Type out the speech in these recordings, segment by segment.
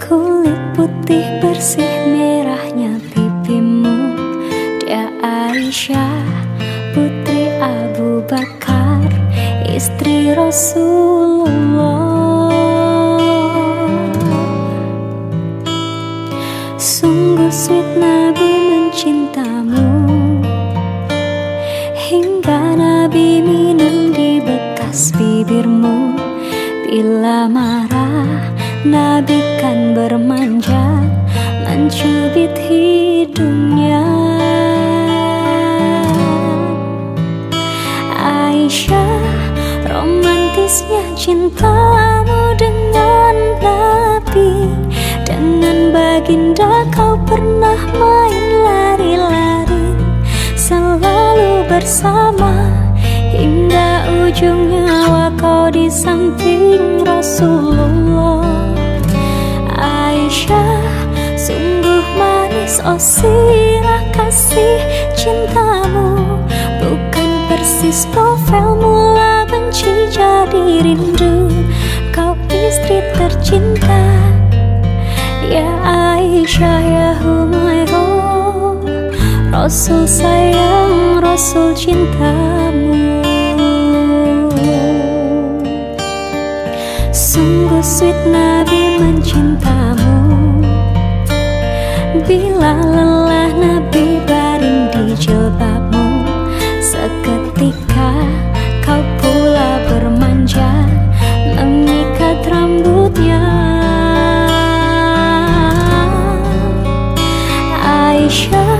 Kulit putih bersih merahnya pipimu. Dia Aisyah putri Abu Bakar Istri Rasulullah. Sungguh sweet Nabi mencintamu. Hingga Nabi Bila marah Nabi kan bermanja Mencubit hidungnya. Aisyah Romantisnya cintamu dengan Nabi. Dengan baginda kau pernah main lari-lari Selalu bersama Hingga ujung nyawa kau di samping Rasulullah. Aisyah Sungguh manis oh sirah kasih cintamu. Bukan persis novel mula benci jadi rindu. Kau istri tercinta. Ya Aisyah ya Humairah Rasul sayang Rasul cintamu sweet Nabi mencintamu. Bila lelah Nabi baring di jilbabmu Seketika kau pula bermanja Mengikat rambutnya. Aisyah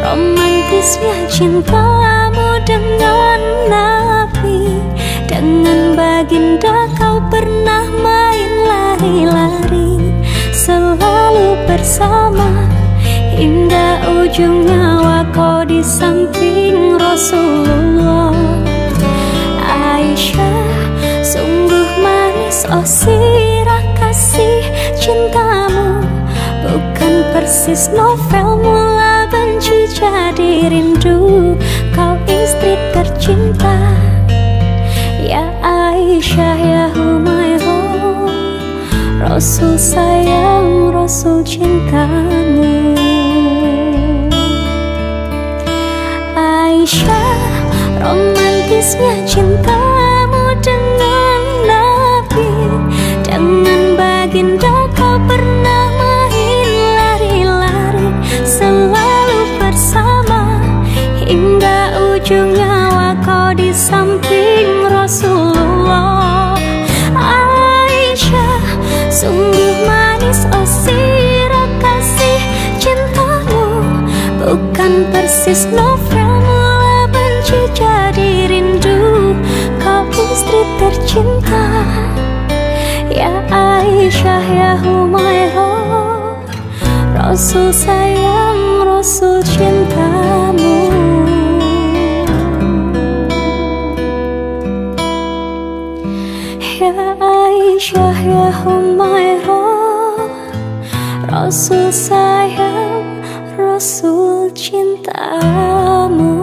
Romantisnya cintamu dengan Nabi Dengan baginda pernah main lari-lari Selalu bersama. Hingga ujung nyawa kau di samping Rasulullah. Aisyah Sungguh manis oh sirah kasih cintamu. Bukan persis novel mula benci jadi rindu Rasul sayang Rasul cintamu. Aisyah Romantisnya cintamu dengan Nabi. Dengan baginda kau pernah main lari-lari Selalu bersama Hingga ujung nyawa kau di samping Rasulullah Sungguh manis oh sirah kasih cintamu. Bukan persis novel mula benci jadi rindu. Kau istri tercinta Ya Aisyah ya Humairah Rasul sayang Rasul cintamu Rasul sayang Rasul cintamu